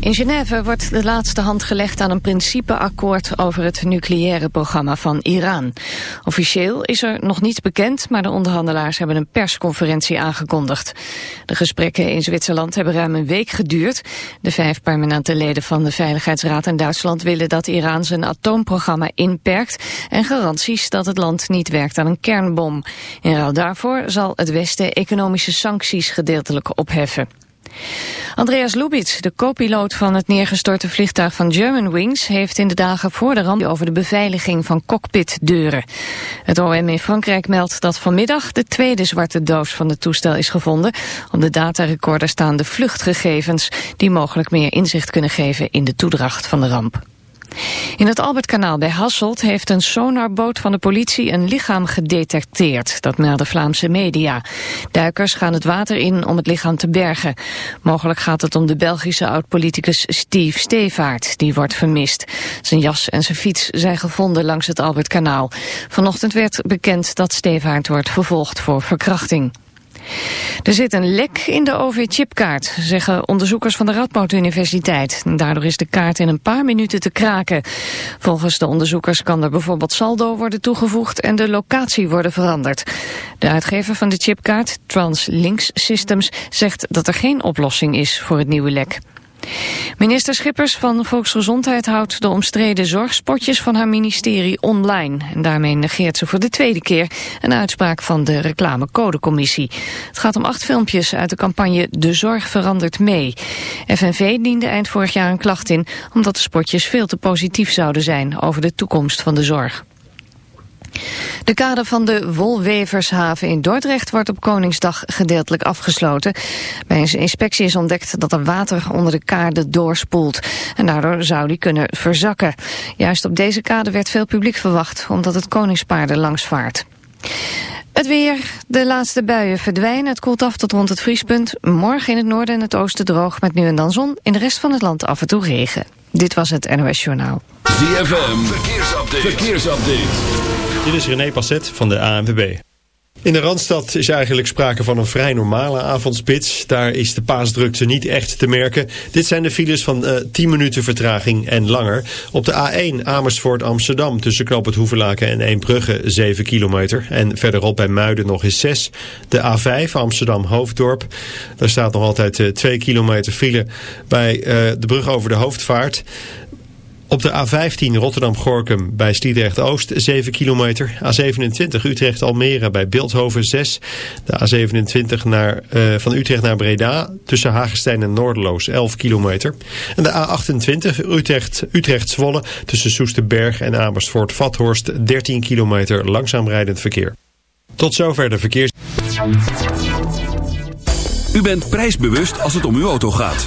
In Genève wordt de laatste hand gelegd aan een principeakkoord over het nucleaire programma van Iran. Officieel is er nog niets bekend, maar de onderhandelaars hebben een persconferentie aangekondigd. De gesprekken in Zwitserland hebben ruim een week geduurd. De vijf permanente leden van de Veiligheidsraad in Duitsland willen dat Iran zijn atoomprogramma inperkt en garanties dat het land niet werkt aan een kernbom. In ruil daarvoor zal het Westen economische sancties gedeeltelijk opheffen. Andreas Lubitz, de co-piloot van het neergestorte vliegtuig van Germanwings... heeft in de dagen voor de ramp over de beveiliging van cockpitdeuren. Het OM in Frankrijk meldt dat vanmiddag de tweede zwarte doos van het toestel is gevonden. Op de datarecorder staan de vluchtgegevens... die mogelijk meer inzicht kunnen geven in de toedracht van de ramp. In het Albertkanaal bij Hasselt heeft een sonarboot van de politie een lichaam gedetecteerd. Dat melden Vlaamse media. Duikers gaan het water in om het lichaam te bergen. Mogelijk gaat het om de Belgische oud-politicus Steve Stevaart. Die wordt vermist. Zijn jas en zijn fiets zijn gevonden langs het Albertkanaal. Vanochtend werd bekend dat Stevaart wordt vervolgd voor verkrachting. Er zit een lek in de OV-chipkaart, zeggen onderzoekers van de Radboud Universiteit. Daardoor is de kaart in een paar minuten te kraken. Volgens de onderzoekers kan er bijvoorbeeld saldo worden toegevoegd en de locatie worden veranderd. De uitgever van de chipkaart, TransLinks Systems, zegt dat er geen oplossing is voor het nieuwe lek. Minister Schippers van Volksgezondheid houdt de omstreden zorgspotjes van haar ministerie online. En daarmee negeert ze voor de tweede keer een uitspraak van de reclamecodecommissie. Het gaat om acht filmpjes uit de campagne De Zorg verandert mee. FNV diende eind vorig jaar een klacht in omdat de spotjes veel te positief zouden zijn over de toekomst van de zorg. De kade van de Wolwevershaven in Dordrecht wordt op Koningsdag gedeeltelijk afgesloten. Bij een inspectie is ontdekt dat er water onder de kade doorspoelt. En daardoor zou die kunnen verzakken. Juist op deze kade werd veel publiek verwacht, omdat het Koningspaarden langs vaart. Het weer, de laatste buien verdwijnen. Het koelt af tot rond het vriespunt. Morgen in het noorden en het oosten droog met nu en dan zon. In de rest van het land af en toe regen. Dit was het NOS Journaal. ZFM, verkeersupdate. verkeersupdate. Dit is René Passet van de ANWB. In de Randstad is eigenlijk sprake van een vrij normale avondspits. Daar is de paasdrukte niet echt te merken. Dit zijn de files van uh, eh, 10 minuten vertraging en langer. Op de A1 Amersfoort Amsterdam tussen Knoop het Hoevelaken en Eembrugge 7 kilometer. En verderop bij Muiden nog eens 6. De A5 Amsterdam Hoofddorp. Daar staat nog altijd uh, eh, 2 kilometer file bij uh, de brug over de Hoofdvaart. Op de A15 Rotterdam-Gorkum bij Sliedrecht-Oost 7 kilometer. A27 Utrecht-Almere bij Beeldhoven 6. De A27 naar, uh, van Utrecht naar Breda tussen Hagestein en Noorderloos 11 kilometer. En de A28 Utrecht-Zwolle Utrecht tussen Soesterberg en Amersfoort-Vathorst 13 kilometer langzaam rijdend verkeer. Tot zover de verkeers... U bent prijsbewust als het om uw auto gaat.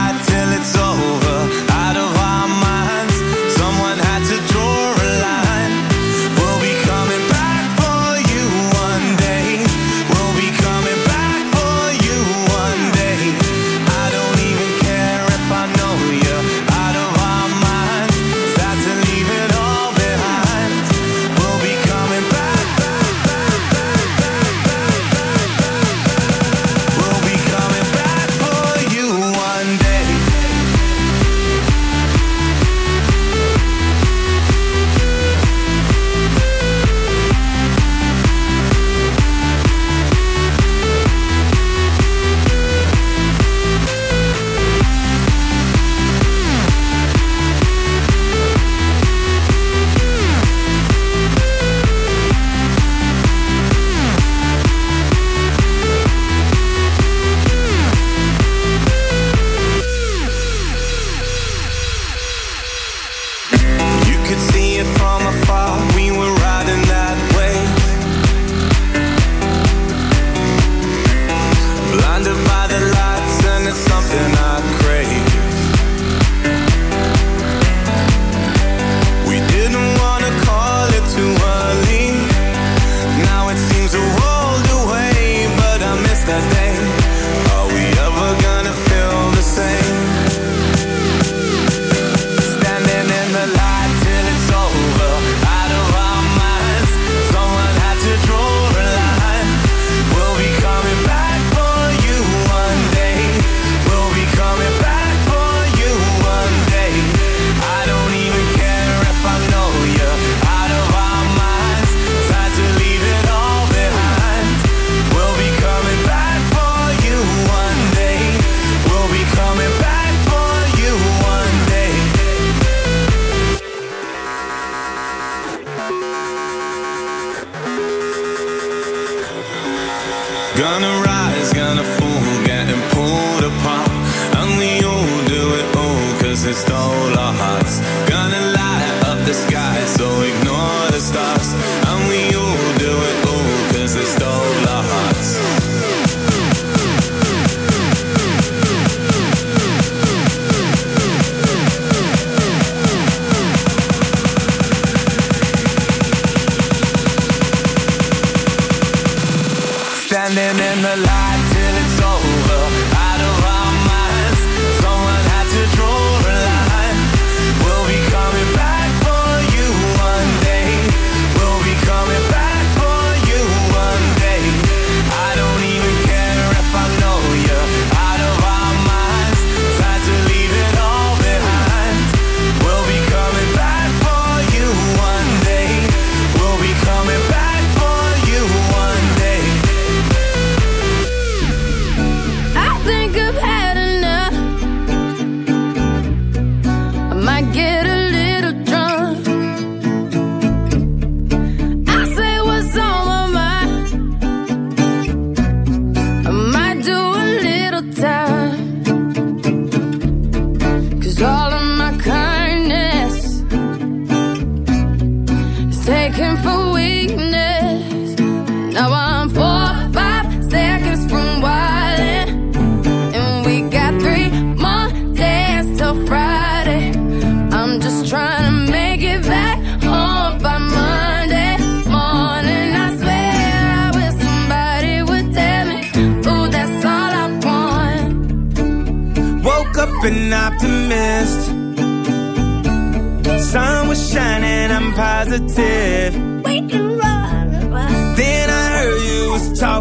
stole our hearts. Gonna light up the sky, so ignore the stars.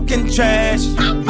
talking trash.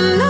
love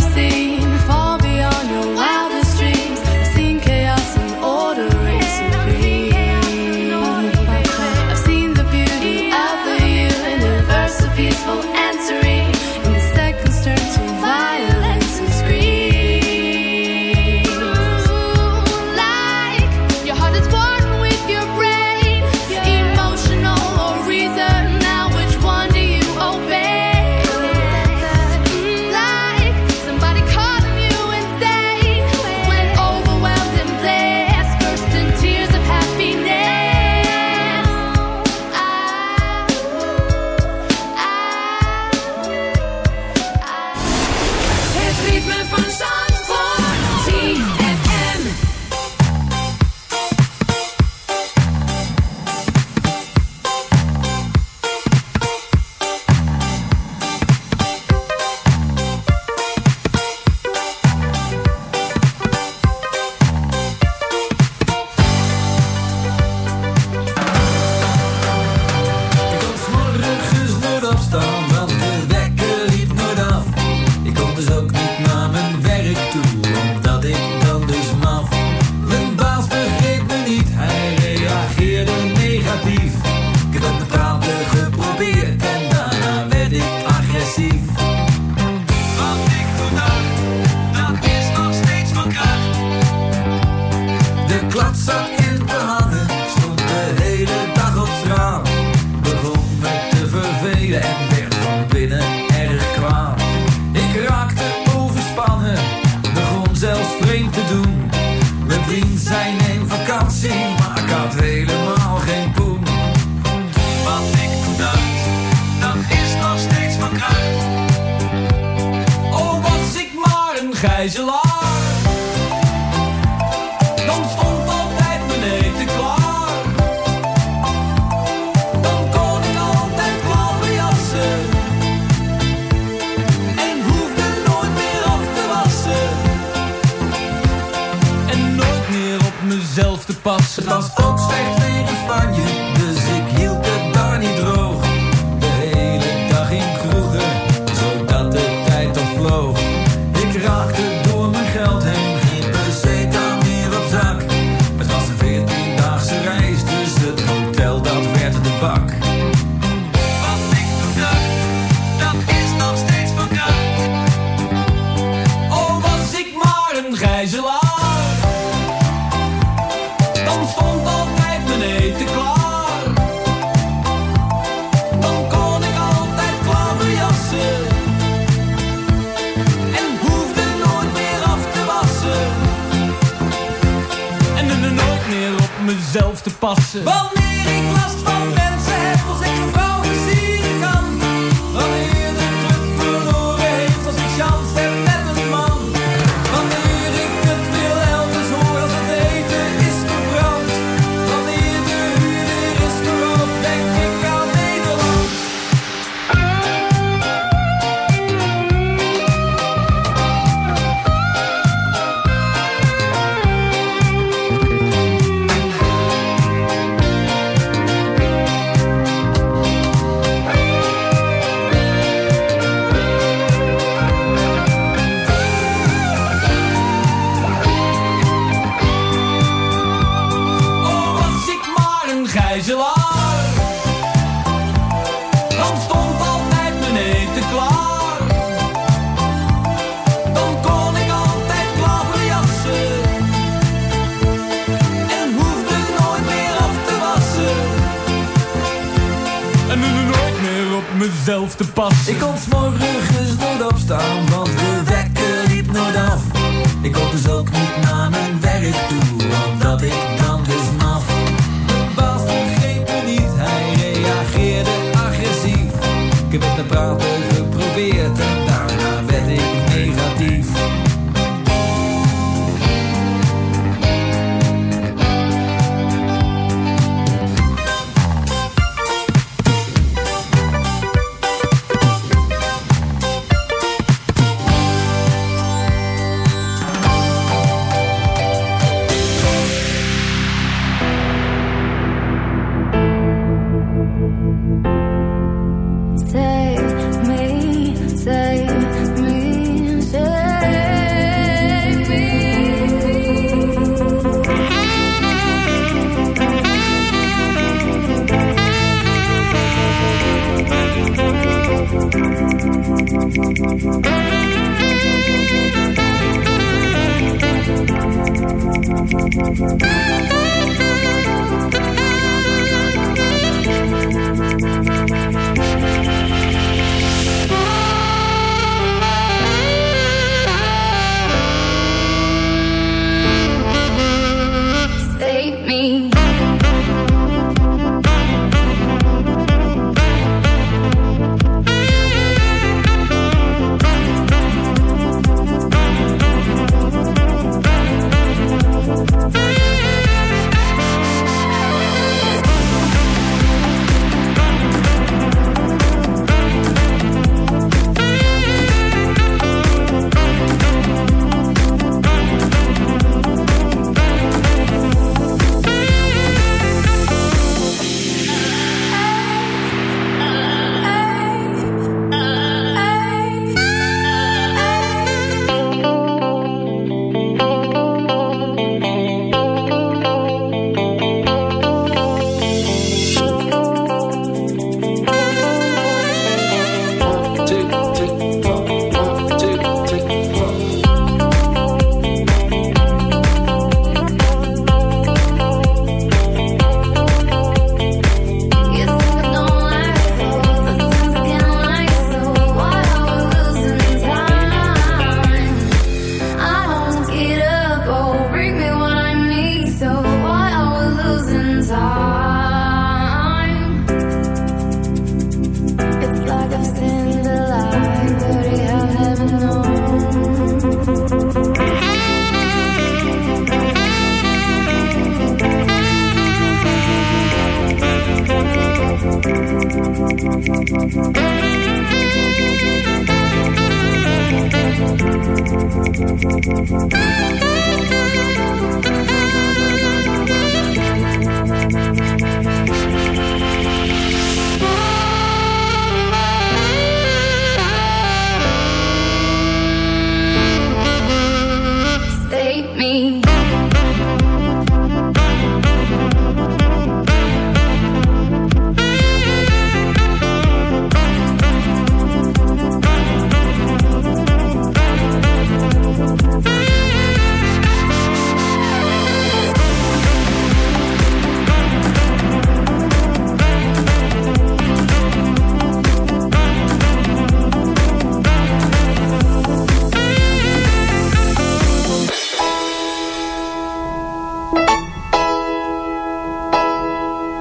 I've seen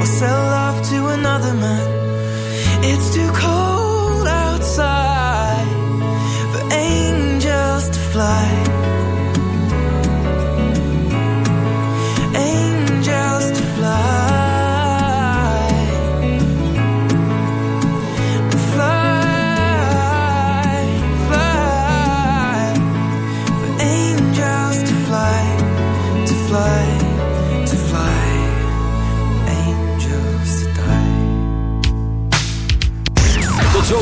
Or sell love to another man. It's too cold outside for angels to fly.